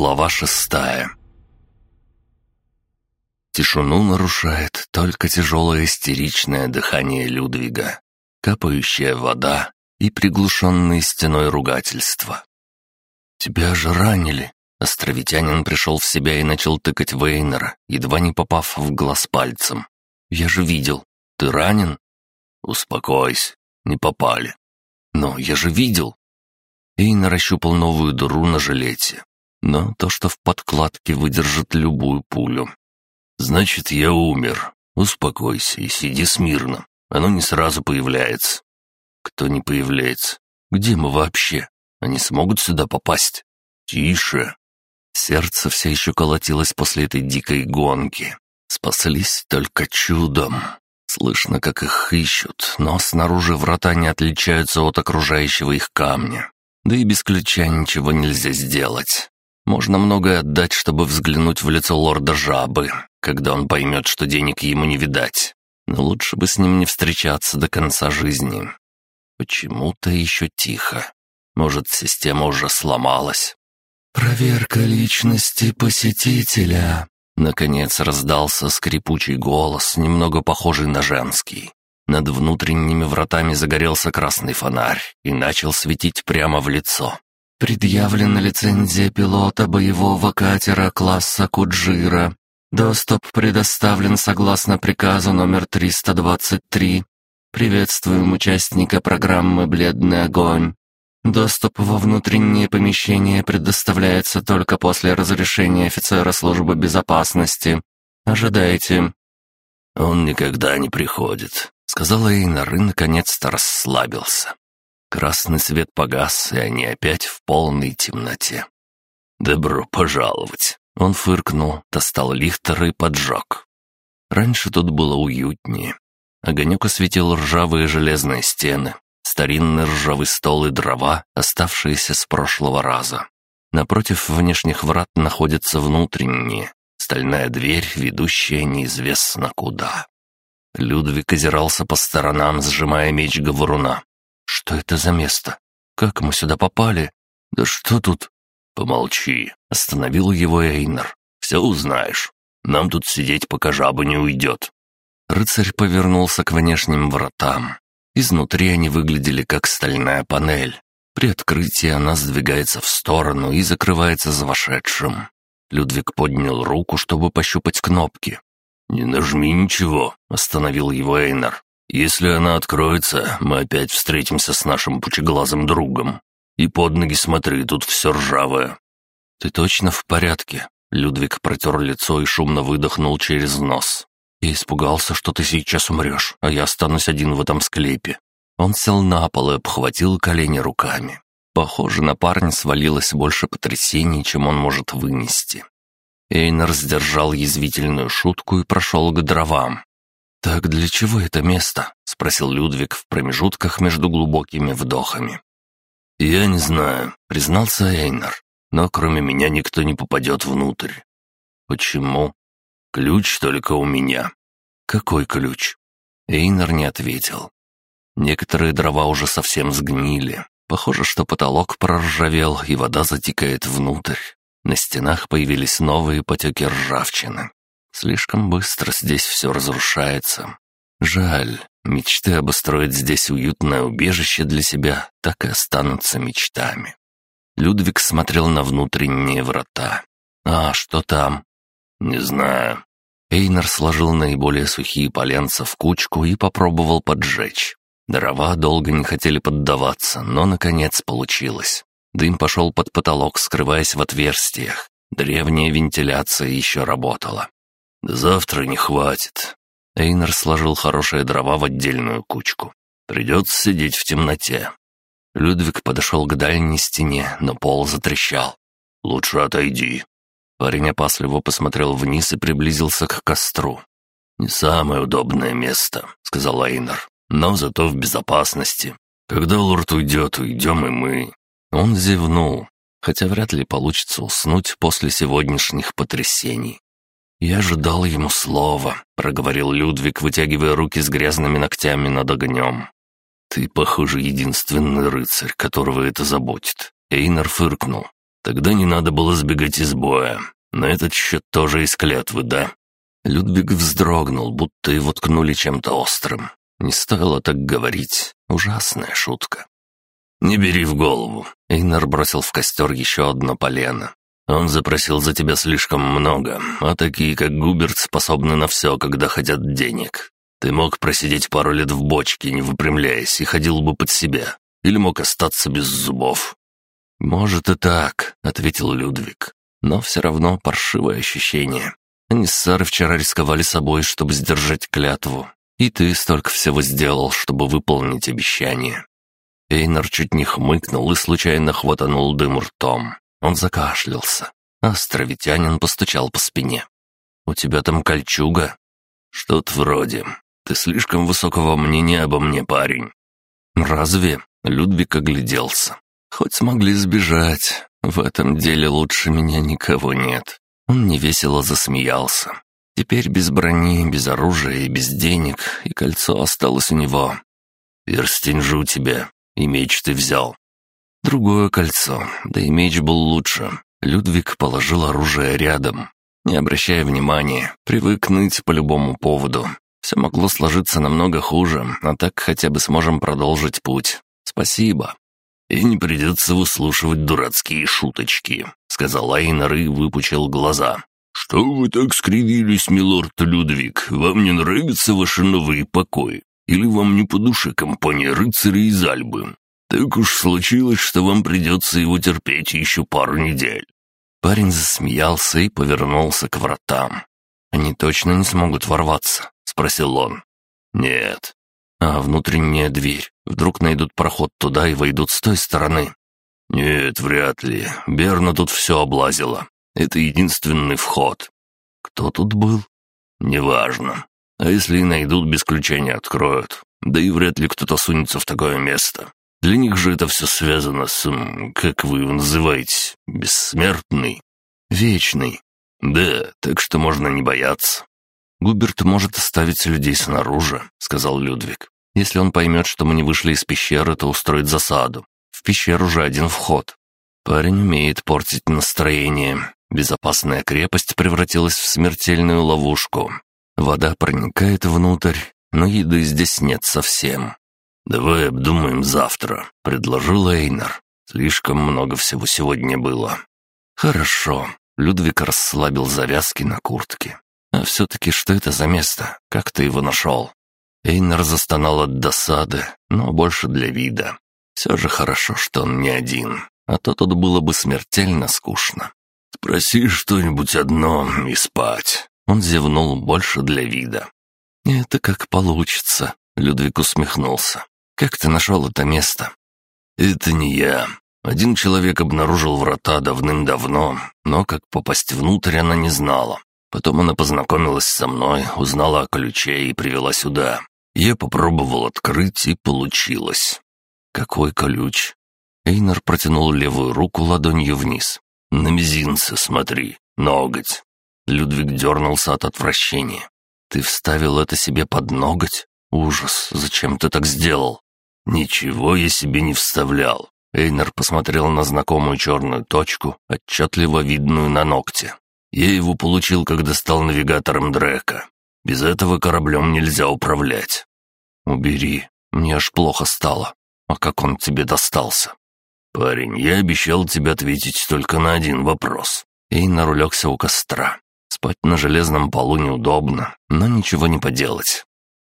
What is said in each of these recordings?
Глава шестая Тишину нарушает только тяжелое истеричное дыхание Людвига, капающая вода и приглушенные стеной ругательства. «Тебя же ранили!» Островитянин пришел в себя и начал тыкать Вейнера, едва не попав в глаз пальцем. «Я же видел. Ты ранен?» «Успокойся, не попали». «Но я же видел». Эйнер ощупал новую дыру на жилете, но то, что в подкладке выдержит любую пулю. «Значит, я умер. Успокойся и сиди смирно. Оно не сразу появляется». «Кто не появляется? Где мы вообще? Они смогут сюда попасть?» «Тише!» Сердце все еще колотилось после этой дикой гонки. Спаслись только чудом. Слышно, как их ищут, но снаружи врата не отличаются от окружающего их камня. Да и без ключа ничего нельзя сделать. Можно многое отдать, чтобы взглянуть в лицо лорда Жабы, когда он поймет, что денег ему не видать. Но лучше бы с ним не встречаться до конца жизни. Почему-то еще тихо. Может, система уже сломалась. «Проверка личности посетителя», — наконец раздался скрипучий голос, немного похожий на женский. Над внутренними вратами загорелся красный фонарь и начал светить прямо в лицо. Предъявлена лицензия пилота боевого катера класса Куджира. Доступ предоставлен согласно приказу номер 323. Приветствуем участника программы «Бледный огонь». Доступ во внутренние помещения предоставляется только после разрешения офицера службы безопасности. Ожидайте. «Он никогда не приходит», — сказал Эйнар и наконец-то расслабился. Красный свет погас, и они опять в полной темноте. «Добро пожаловать!» Он фыркнул, достал лихтер и поджег. Раньше тут было уютнее. Огонек осветил ржавые железные стены, старинный ржавый стол и дрова, оставшиеся с прошлого раза. Напротив внешних врат находятся внутренние, стальная дверь, ведущая неизвестно куда. Людвиг озирался по сторонам, сжимая меч говоруна. Что это за место? Как мы сюда попали? Да что тут? Помолчи, остановил его Эйнер. Все узнаешь. Нам тут сидеть, пока жаба не уйдет. Рыцарь повернулся к внешним вратам. Изнутри они выглядели как стальная панель. При открытии она сдвигается в сторону и закрывается за вошедшим. Людвиг поднял руку, чтобы пощупать кнопки. «Не нажми ничего», — остановил его Эйнер. Если она откроется, мы опять встретимся с нашим пучеглазым другом. И под ноги смотри, тут все ржавое». «Ты точно в порядке?» Людвиг протер лицо и шумно выдохнул через нос. «Я испугался, что ты сейчас умрешь, а я останусь один в этом склепе». Он сел на пол и обхватил колени руками. Похоже, на парня свалилось больше потрясений, чем он может вынести. Эйнер сдержал язвительную шутку и прошел к дровам. «Так для чего это место?» — спросил Людвиг в промежутках между глубокими вдохами. «Я не знаю», — признался Эйнар, «но кроме меня никто не попадет внутрь». «Почему?» «Ключ только у меня». «Какой ключ?» Эйнар не ответил. Некоторые дрова уже совсем сгнили. Похоже, что потолок проржавел, и вода затекает внутрь. На стенах появились новые потеки ржавчины. Слишком быстро здесь все разрушается. Жаль, мечты обустроить здесь уютное убежище для себя так и останутся мечтами. Людвиг смотрел на внутренние врата. «А что там?» «Не знаю». Эйнер сложил наиболее сухие поленца в кучку и попробовал поджечь. Дрова долго не хотели поддаваться, но, наконец, получилось. Дым пошел под потолок, скрываясь в отверстиях. Древняя вентиляция еще работала. «Завтра не хватит». Эйнер сложил хорошие дрова в отдельную кучку. «Придется сидеть в темноте». Людвиг подошел к дальней стене, но пол затрещал. «Лучше отойди». Парень опасливо посмотрел вниз и приблизился к костру. «Не самое удобное место», — сказал Эйнер, — «но зато в безопасности. Когда лорд уйдет, уйдем и мы». Он зевнул, хотя вряд ли получится уснуть после сегодняшних потрясений. «Я ожидал ему слова», — проговорил Людвиг, вытягивая руки с грязными ногтями над огнем. «Ты, похоже, единственный рыцарь, которого это заботит». Эйнар фыркнул. Тогда не надо было сбегать из боя. На этот счет тоже из клятвы, да?» Людвиг вздрогнул, будто его ткнули чем-то острым. Не стоило так говорить. Ужасная шутка. «Не бери в голову». Эйнар бросил в костер еще одно полено. «Он запросил за тебя слишком много, а такие, как Губерт, способны на все, когда хотят денег. Ты мог просидеть пару лет в бочке, не выпрямляясь, и ходил бы под себя. Или мог остаться без зубов». «Может и так», — ответил Людвиг. «Но все равно паршивое ощущение. Они с Сарой вчера рисковали собой, чтобы сдержать клятву. И ты столько всего сделал, чтобы выполнить обещание. Эйнар чуть не хмыкнул и случайно хватанул дым ртом. Он закашлялся. Островитянин постучал по спине. «У тебя там кольчуга?» «Что-то вроде. Ты слишком высокого мнения обо мне, парень». «Разве?» — Людвиг огляделся. «Хоть смогли сбежать. В этом деле лучше меня никого нет». Он невесело засмеялся. Теперь без брони, без оружия и без денег, и кольцо осталось у него. «Перстень же у тебя. И меч ты взял. Другое кольцо, да и меч был лучше. Людвиг положил оружие рядом. Не обращая внимания, привык ныть по любому поводу. Все могло сложиться намного хуже, а так хотя бы сможем продолжить путь. Спасибо. И не придется выслушивать дурацкие шуточки, сказал Айнер и выпучил глаза. «Что вы так скривились, милорд Людвиг? Вам не нравятся ваши новые покои? Или вам не по душе компания рыцарей из Альбы? Так уж случилось, что вам придется его терпеть еще пару недель». Парень засмеялся и повернулся к вратам. «Они точно не смогут ворваться?» — спросил он. «Нет». «А внутренняя дверь? Вдруг найдут проход туда и войдут с той стороны?» «Нет, вряд ли. Берна тут все облазила. Это единственный вход». «Кто тут был?» «Неважно. А если и найдут, без ключа не откроют. Да и вряд ли кто-то сунется в такое место. Для них же это все связано с... как вы его называете? Бессмертный? Вечный. Да, так что можно не бояться. «Губерт может оставить людей снаружи», — сказал Людвиг. «Если он поймет, что мы не вышли из пещеры, то устроит засаду. В пещеру уже один вход. Парень умеет портить настроение. Безопасная крепость превратилась в смертельную ловушку. Вода проникает внутрь, но еды здесь нет совсем. «Давай обдумаем завтра», — предложил Эйнар. «Слишком много всего сегодня было». «Хорошо». Людвиг расслабил завязки на куртке. «А все-таки что это за место? Как ты его нашел?» Эйнар застонал от досады, но больше для вида. Все же хорошо, что он не один, а то тут было бы смертельно скучно. «Спроси что-нибудь одно и спать». Он зевнул больше для вида. «Это как получится», — Людвиг усмехнулся. «Как ты нашел это место?» «Это не я. Один человек обнаружил врата давным-давно, но как попасть внутрь она не знала. Потом она познакомилась со мной, узнала о ключе и привела сюда. Я попробовал открыть, и получилось». «Какой ключ?» Эйнар протянул левую руку ладонью вниз. «На мизинце смотри, ноготь. Людвиг дернулся от отвращения. «Ты вставил это себе под ноготь? Ужас, зачем ты так сделал?» «Ничего я себе не вставлял». Эйнер посмотрел на знакомую черную точку, отчетливо видную на ногте. «Я его получил, когда стал навигатором Дрека. Без этого кораблем нельзя управлять». «Убери, мне аж плохо стало. А как он тебе достался?» «Парень, я обещал тебе ответить только на один вопрос». Эйнер улегся у костра. Спать на железном полу неудобно, но ничего не поделать.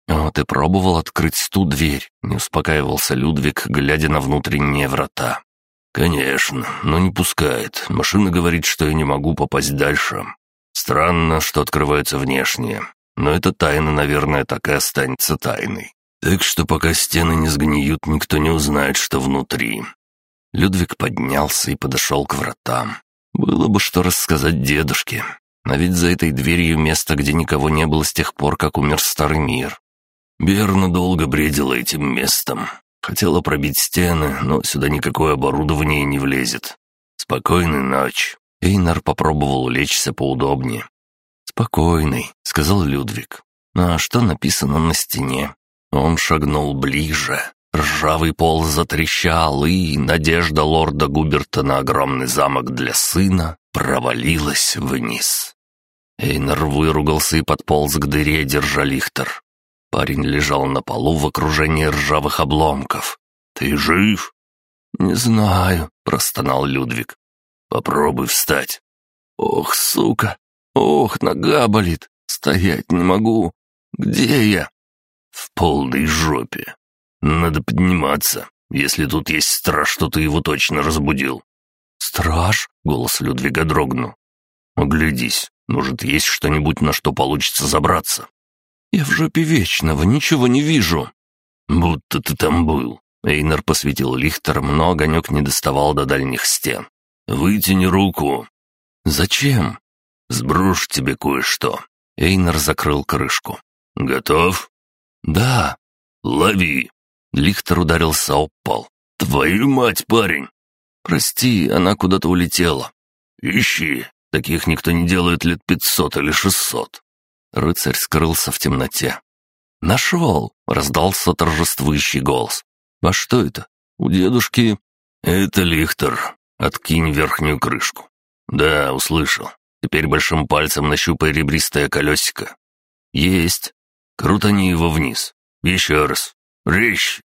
«О, ты пробовал открыть ту дверь?» — не успокаивался Людвиг, глядя на внутренние врата. «Конечно, но не пускает. Машина говорит, что я не могу попасть дальше. Странно, что открываются внешние. Но эта тайна, наверное, так и останется тайной. Так что пока стены не сгниют, никто не узнает, что внутри». Людвиг поднялся и подошел к вратам. Было бы что рассказать дедушке, а ведь за этой дверью место, где никого не было с тех пор, как умер старый мир. Берна долго бредила этим местом. Хотела пробить стены, но сюда никакое оборудование не влезет. Спокойной ночь. Эйнар попробовал лечься поудобнее. «Спокойный», — сказал Людвиг. «А что написано на стене?» Он шагнул ближе. Ржавый пол затрещал, и надежда лорда Губерта на огромный замок для сына провалилась вниз. Эйнер выругался и подполз к дыре, держа лихтер. Парень лежал на полу в окружении ржавых обломков. «Ты жив?» «Не знаю», — простонал Людвиг. «Попробуй встать». «Ох, сука! Ох, нога болит! Стоять не могу! Где я?» «В полной жопе. Надо подниматься. Если тут есть страж, то ты его точно разбудил». «Страж?» — голос Людвига дрогнул. «Оглядись. Может, есть что-нибудь, на что получится забраться?» «Я в жопе вечного, ничего не вижу». «Будто ты там был». Эйнер посветил лихтером, но огонек не доставал до дальних стен. «Вытяни руку». «Зачем?» «Сброшу тебе кое-что». Эйнер закрыл крышку. «Готов?» «Да». «Лови». Лихтер ударился об пол. «Твою мать, парень!» «Прости, она куда-то улетела». «Ищи. Таких никто не делает лет пятьсот или шестьсот». Рыцарь скрылся в темноте. «Нашел!» — раздался торжествующий голос. «А что это? У дедушки...» «Это лихтер. Откинь верхнюю крышку». «Да, услышал. Теперь большим пальцем нащупай ребристое колесико». «Есть. Крутани его вниз. Еще раз. Речь!»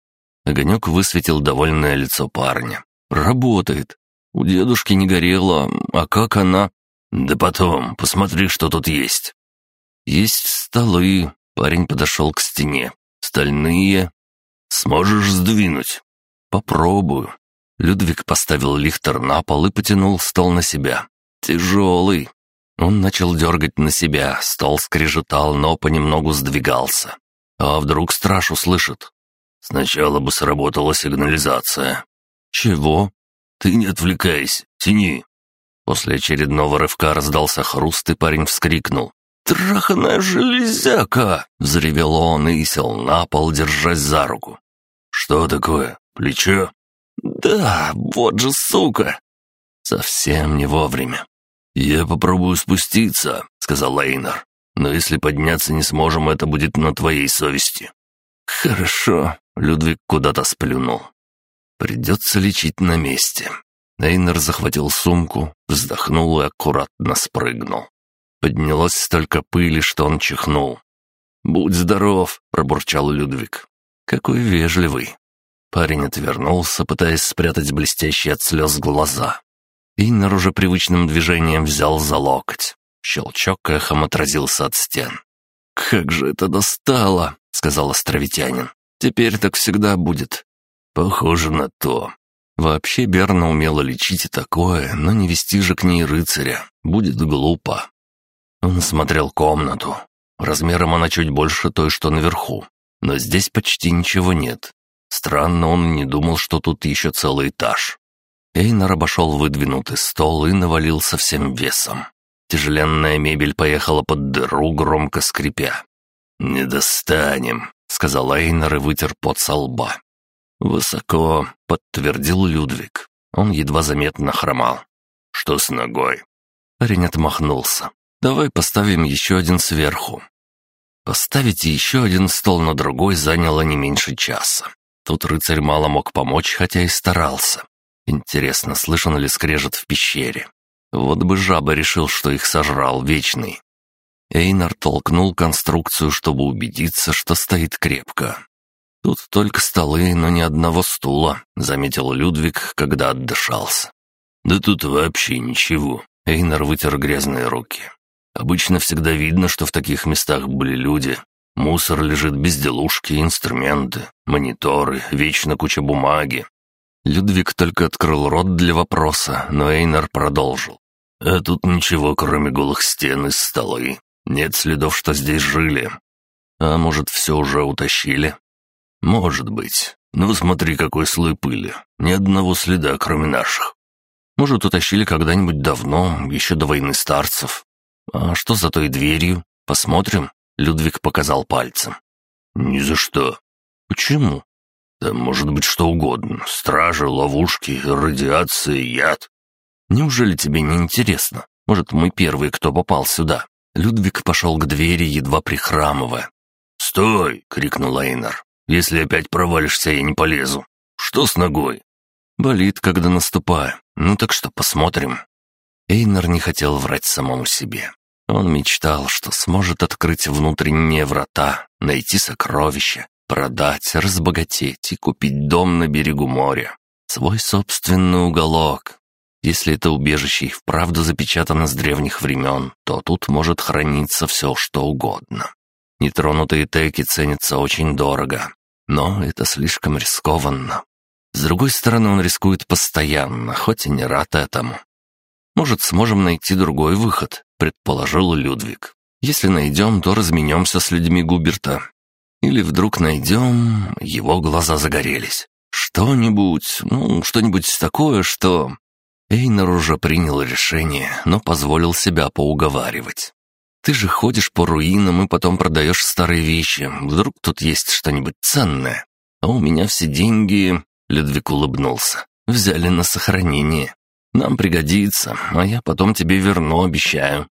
Огонек высветил довольное лицо парня. «Работает. У дедушки не горело. А как она?» «Да потом. Посмотри, что тут есть». «Есть столы». Парень подошел к стене. «Стальные». «Сможешь сдвинуть?» «Попробую». Людвиг поставил лихтер на пол и потянул стол на себя. «Тяжелый». Он начал дергать на себя, стол скрежетал, но понемногу сдвигался. А вдруг страж услышит? Сначала бы сработала сигнализация. «Чего?» «Ты не отвлекайся, тяни». После очередного рывка раздался хруст, и парень вскрикнул. «Траханая железяка!» — взревел он и сел на пол, держась за руку. «Что такое? Плечо?» «Да, вот же сука!» Совсем не вовремя. «Я попробую спуститься», — сказал Лейнер. «Но если подняться не сможем, это будет на твоей совести». «Хорошо», — Людвиг куда-то сплюнул. «Придется лечить на месте». Эйнер захватил сумку, вздохнул и аккуратно спрыгнул. Поднялось столько пыли, что он чихнул. «Будь здоров», — пробурчал Людвиг. «Какой вежливый». Парень отвернулся, пытаясь спрятать блестящие от слез глаза. Эйнер уже привычным движением взял за локоть. Щелчок эхом отразился от стен. «Как же это достало!» — сказал островитянин. «Теперь так всегда будет». «Похоже на то». Вообще Берна умела лечить и такое, но не вести же к ней рыцаря. Будет глупо. Он осмотрел комнату. Размером она чуть больше той, что наверху. Но здесь почти ничего нет. Странно, он не думал, что тут еще целый этаж. Эйнар обошел выдвинутый стол и навалился всем весом. Тяжеленная мебель поехала под дыру, громко скрипя. «Не достанем», — сказал Эйнар и вытер пот со лба. «Высоко», — подтвердил Людвиг. Он едва заметно хромал. «Что с ногой?» Парень отмахнулся. «Давай поставим еще один сверху». Поставить еще один стол на другой заняло не меньше часа. Тут рыцарь мало мог помочь, хотя и старался. Интересно, слышен ли скрежет в пещере? Вот бы жаба решил, что их сожрал Вечный. Эйнар толкнул конструкцию, чтобы убедиться, что стоит крепко. «Тут только столы, но ни одного стула», — заметил Людвиг, когда отдышался. «Да тут вообще ничего», — Эйнар вытер грязные руки. «Обычно всегда видно, что в таких местах были люди. Мусор лежит, безделушки, инструменты, мониторы, вечно куча бумаги». Людвиг только открыл рот для вопроса, но Эйнар продолжил. «А тут ничего, кроме голых стен и столы. Нет следов, что здесь жили. А может, все уже утащили? Может быть. Ну, смотри, какой слой пыли. Ни одного следа, кроме наших. Может, утащили когда-нибудь давно, еще до войны старцев. А что за той дверью? Посмотрим. Людвиг показал пальцем. Ни за что. Почему? Да может быть что угодно. Стражи, ловушки, радиация, яд. Неужели тебе не интересно? Может, мы первые, кто попал сюда? Людвиг пошел к двери, едва прихрамывая. «Стой!» — крикнул Эйнар. Если опять провалишься, я не полезу. Что с ногой?» «Болит, когда наступаю. Ну так что, посмотрим». Эйнер не хотел врать самому себе. Он мечтал, что сможет открыть внутренние врата, найти сокровища, продать, разбогатеть и купить дом на берегу моря. Свой собственный уголок. Если это убежище и вправду запечатано с древних времен, то тут может храниться все, что угодно. Нетронутые теки ценятся очень дорого, но это слишком рискованно. С другой стороны, он рискует постоянно, хоть и не рад этому. «Может, сможем найти другой выход», — предположил Людвиг. «Если найдем, то разменемся с людьми Губерта. Или вдруг найдем...» Его глаза загорелись. «Что-нибудь, ну, что-нибудь такое, что...» Эйнер уже принял решение, но позволил себя поуговаривать. «Ты же ходишь по руинам и потом продаешь старые вещи. Вдруг тут есть что-нибудь ценное? А у меня все деньги...» Людвиг улыбнулся. «Взяли на сохранение. Нам пригодится, а я потом тебе верну, обещаю».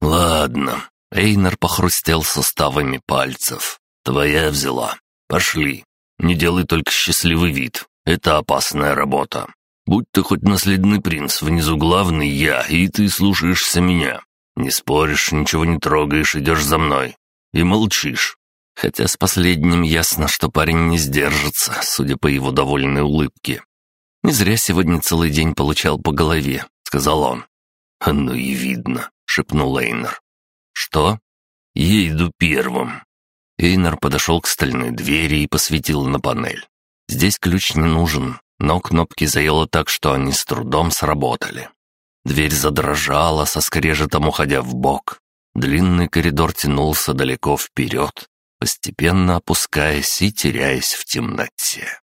«Ладно». Эйнер похрустел суставами пальцев. «Твоя взяла. Пошли. Не делай только счастливый вид. Это опасная работа. Будь ты хоть наследный принц, внизу главный я, и ты слушаешься меня. Не споришь, ничего не трогаешь, идешь за мной. И молчишь. Хотя с последним ясно, что парень не сдержится, судя по его довольной улыбке. «Не зря сегодня целый день получал по голове», — сказал он. «Ну и видно», — шепнул Эйнер. «Что?» «Я иду первым». Эйнер подошел к стальной двери и посветил на панель. «Здесь ключ не нужен, но кнопки заело так, что они с трудом сработали. Дверь задрожала, со скрежетом уходя в бок. Длинный коридор тянулся далеко вперед, постепенно опускаясь и теряясь в темноте.